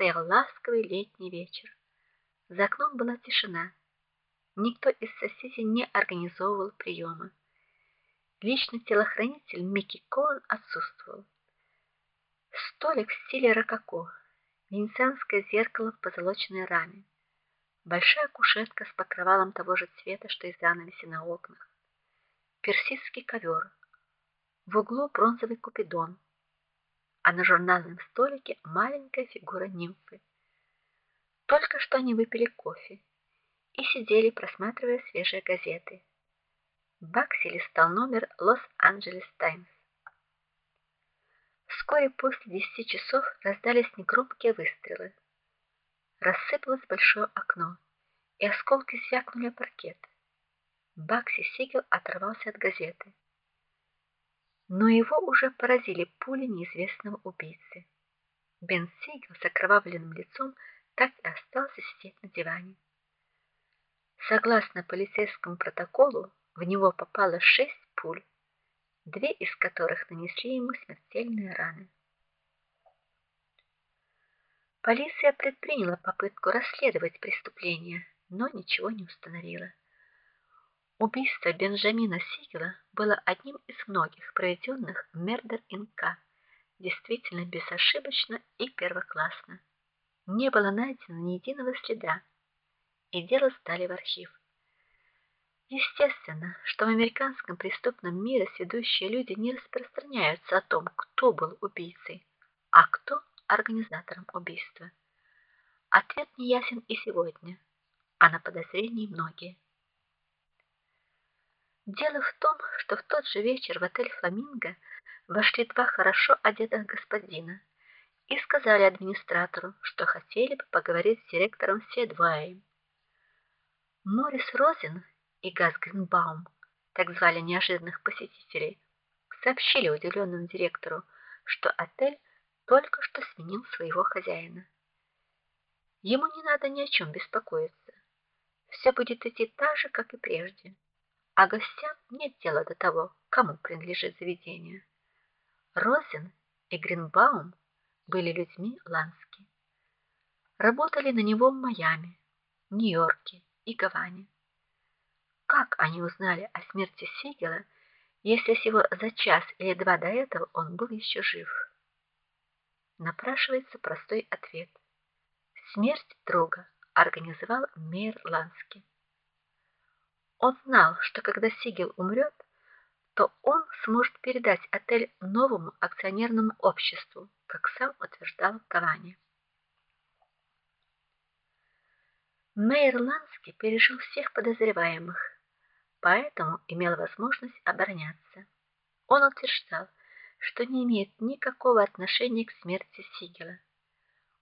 стоял ласковый летний вечер. За окном была тишина. Никто из соседей не организовывал приема. Личный телохранитель Микки Коэн отсутствовал. Столик в стиле рококо, венецианское зеркало в позолоченной раме, большая кушетка с покрывалом того же цвета, что и занавеси на окнах, персидский ковер, в углу бронзовый купидон, а на журнальном столике маленькая фигура нимфы. Только что они выпили кофе и сидели, просматривая свежие газеты. Бакси листал номер Лос-Анджелес Таймс. Вскоре после десяти часов раздались негромкие выстрелы. Рассыпалось большое окно, и осколки звякнули о паркет. Бакси Сигел оторвался от газеты. Но его уже поразили пули неизвестного убийцы. Бен Сигел с окровавленным лицом так и остался сидеть на диване. Согласно полицейскому протоколу, в него попало шесть пуль две из которых нанесли ему смертельные раны. Полиция предприняла попытку расследовать преступление, но ничего не установила. Убийство Бенджамина Сигела было одним из многих проведенных в Мердер Инка, действительно безошибочно и первоклассно. Не было найдено ни единого следа, и дело сдали в архив. Естественно, что в американском преступном мире сведущие люди не распространяются о том, кто был убийцей, а кто организатором убийства. Ответ не ясен и сегодня, а на подозрении многие. Дело в том, что в тот же вечер в отель Фламинго вошли два хорошо одетых господина и сказали администратору, что хотели бы поговорить с директором Седваем. Морис Розен и Газ Гринбаум, так звали неожиданных посетителей, сообщили удивленному директору, что отель только что сменил своего хозяина. Ему не надо ни о чем беспокоиться. Все будет идти так же, как и прежде. А гостям нет дела до того, кому принадлежит заведение. Розен и Гринбаум были людьми Лански. Работали на него в Майами, Нью-Йорке и Гаване. Как они узнали о смерти Сигела, если всего за час или два до этого он был еще жив? Напрашивается простой ответ. Смерть друга организовал Мейер Ланский. Он знал, что когда Сигел умрет, то он сможет передать отель новому акционерному обществу, как сам утверждал Кавани. Мейер Ланский пережил всех подозреваемых, поэтому имел возможность обороняться. Он утверждал, что не имеет никакого отношения к смерти Сигела.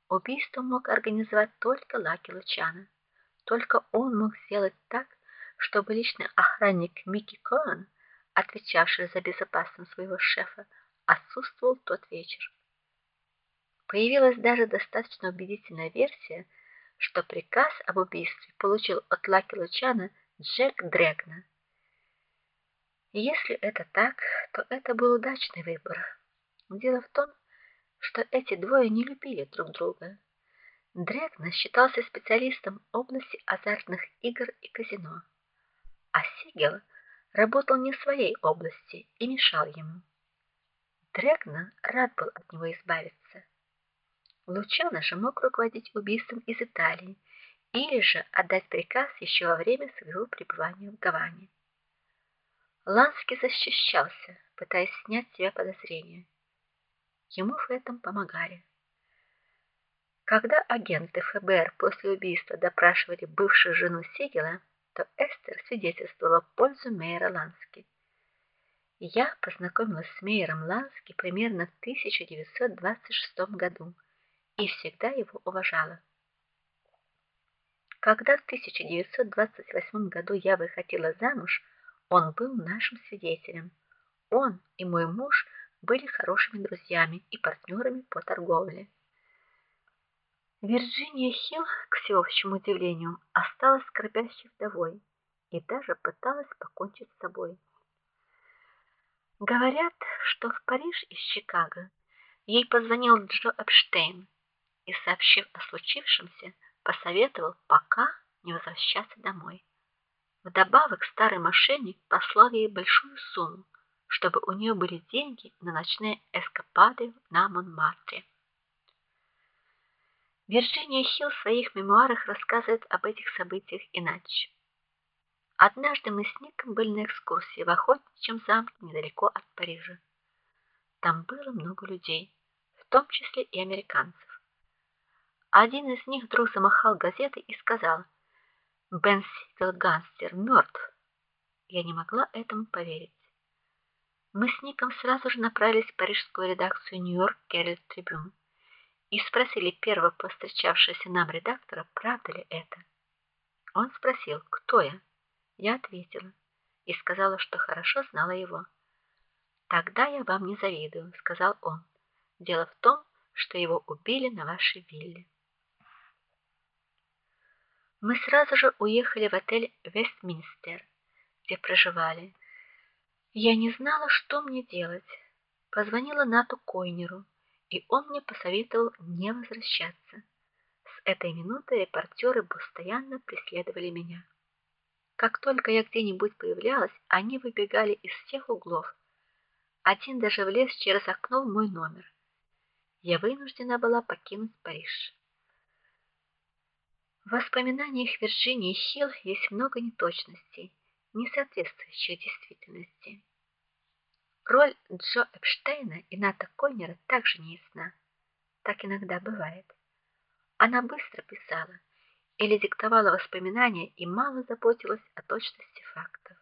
Убийство мог организовать только Лаки Лучана. Только он мог сделать так, чтобы личный охранник Микки Коэн, отвечавший за безопасность своего шефа, отсутствовал тот вечер. Появилась даже достаточно убедительная версия, что приказ об убийстве получил от Лаки Лучана Джек Дрэгна. Если это так, то это был удачный выбор. Дело в том, что эти двое не любили друг друга. Дрэгна считался специалистом в области азартных игр и казино, а Сигел работал не в своей области и мешал ему. Дрэгна рад был от него избавиться. Лучано же мог руководить убийством из Италии или же отдать приказ еще во время своего пребывания в Гаване. Ланский защищался, пытаясь снять с себя подозрения. Ему в этом помогали. Когда агенты ФБР после убийства допрашивали бывшую жену Сигела, то Эстер свидетельствовала в пользу Мейера Лански. Я познакомилась с Мейером Лански примерно в 1926 году и всегда его уважала. Когда в 1928 году я выходила замуж, он был нашим свидетелем. Он и мой муж были хорошими друзьями и партнерами по торговле. Вирджиния Хилл, к всеобщему удивлению, осталась скорбящей вдовой и даже пыталась покончить с собой. Говорят, что в Париж из Чикаго ей позвонил Джо Эпштейн и, сообщив о случившемся, посоветовал пока не возвращаться домой. Вдобавок старый мошенник послал ей большую сумму, чтобы у нее были деньги на ночные эскапады на Монмартре. Вирджиния Хилл в своих мемуарах рассказывает об этих событиях иначе. Однажды мы с Ником были на экскурсии в охотничьем замке недалеко от Парижа. Там было много людей, в том числе и американцев. Один из них вдруг замахал газетой и сказал: "Бен Сигел гангстер мертв». Я не могла этому поверить. Мы с Ником сразу же направились в парижскую редакцию New-York Herald Tribune и спросили первого повстречавшегося нам редактора, правда ли это. Он спросил, кто я. Я ответила и сказала, что хорошо знала его. Тогда я вам не завидую, сказал он. Дело в том, что его убили на вашей вилле. Мы сразу же уехали в отель Вестминстер, где проживали. Я не знала, что мне делать. Позвонила Нату Койнеру, и он мне посоветовал не возвращаться. С этой минуты репортеры постоянно преследовали меня. Как только я где-нибудь появлялась, они выбегали из всех углов. Один даже влез через окно в мой номер. Я вынуждена была покинуть Париж. В воспоминаниях Вирджинии Хилл есть много неточностей, не соответствующих действительности. Роль Джо Эпштейна и Ната Койнера также не ясна. Так иногда бывает. Она быстро писала, или диктовала воспоминания и мало заботилась о точности фактов.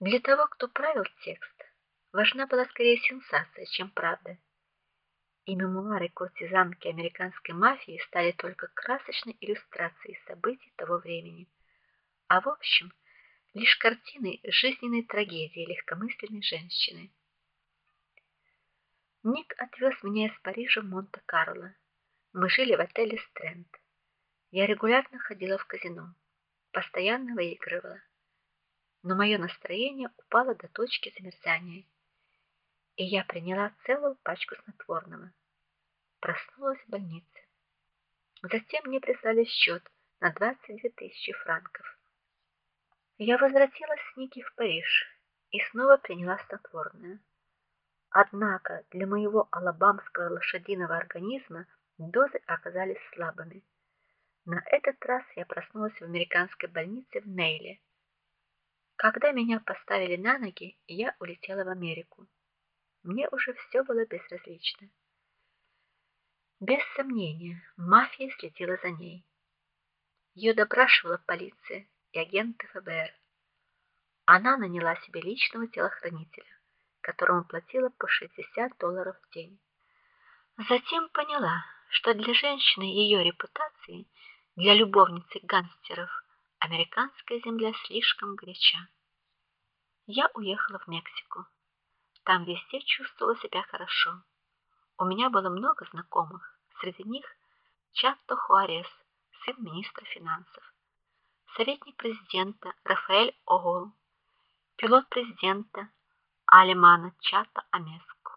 Для того, кто правил текст, важна была скорее сенсация, чем правда. И мемуары куртизанки американской мафии стали только красочной иллюстрацией событий того времени. А в общем, лишь картиной жизненной трагедии легкомысленной женщины. Ник отвез меня из Парижа в Монте-Карло. Мы жили в отеле Стрэнд. Я регулярно ходила в казино, постоянно выигрывала. Но мое настроение упало до точки замерзания, и я приняла целую пачку снотворного. Проснулась в больнице. Затем мне прислали счет на 22 тысячи франков. Я возвратилась с Ники в Париж и снова приняла снотворное. Однако для моего алабамского лошадиного организма дозы оказались слабыми. На этот раз я проснулась в американской больнице в Нейле. Когда меня поставили на ноги, я улетела в Америку. Мне уже все было безразлично. Без сомнения, мафия следила за ней. Ее допрашивала полиция и агенты ФБР. Она наняла себе личного телохранителя, которому платила по 60 долларов в день. Затем поняла, что для женщины ее репутации для любовницы гангстеров американская земля слишком горяча. Я уехала в Мексику. Там везде чувствовала себя хорошо. У меня было много знакомых, среди них Чатто Хуарес, сын министра финансов, советник президента Рафаэль Огол, пилот президента Алемана Чатто Амеску.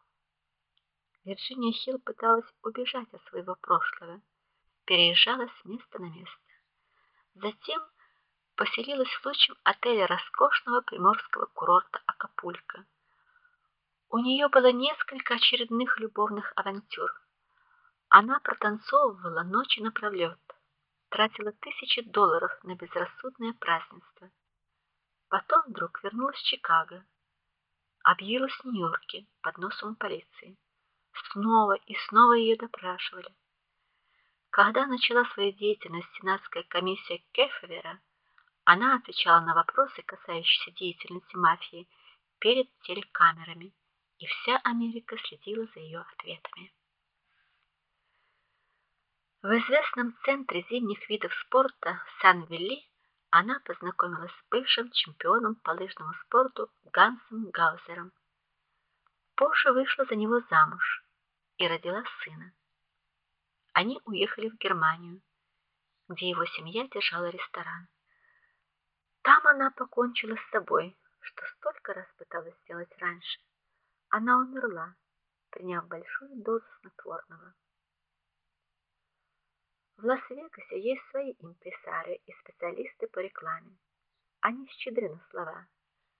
Вирджиния Хилл пыталась убежать от своего прошлого переезжала с места на место. Затем поселилась в лучшем отеле роскошного приморского курорта Акапулько. У нее было несколько очередных любовных авантюр. Она протанцовывала ночи напролет, тратила тысячи долларов на безрассудное празднество. Потом вдруг вернулась в Чикаго, объявилась в Нью-Йорке под носом полиции. Снова и снова ее допрашивали. Когда начала свою деятельность сенатская комиссия Кеффера, она отвечала на вопросы, касающиеся деятельности мафии, перед телекамерами, и вся Америка следила за ее ответами. В известном центре зимних видов спорта Сан-Вилли она познакомилась с бывшим чемпионом по лыжному спорту Гансом Гаузером. Позже вышла за него замуж и родила сына. Они уехали в Германию, где его семья держала ресторан. Там она покончила с собой, что столько раз пыталась сделать раньше. Она умерла, приняв большую дозу снотворного. В Лас-Вегасе есть свои импресарио и специалисты по рекламе. Они щедры на слова.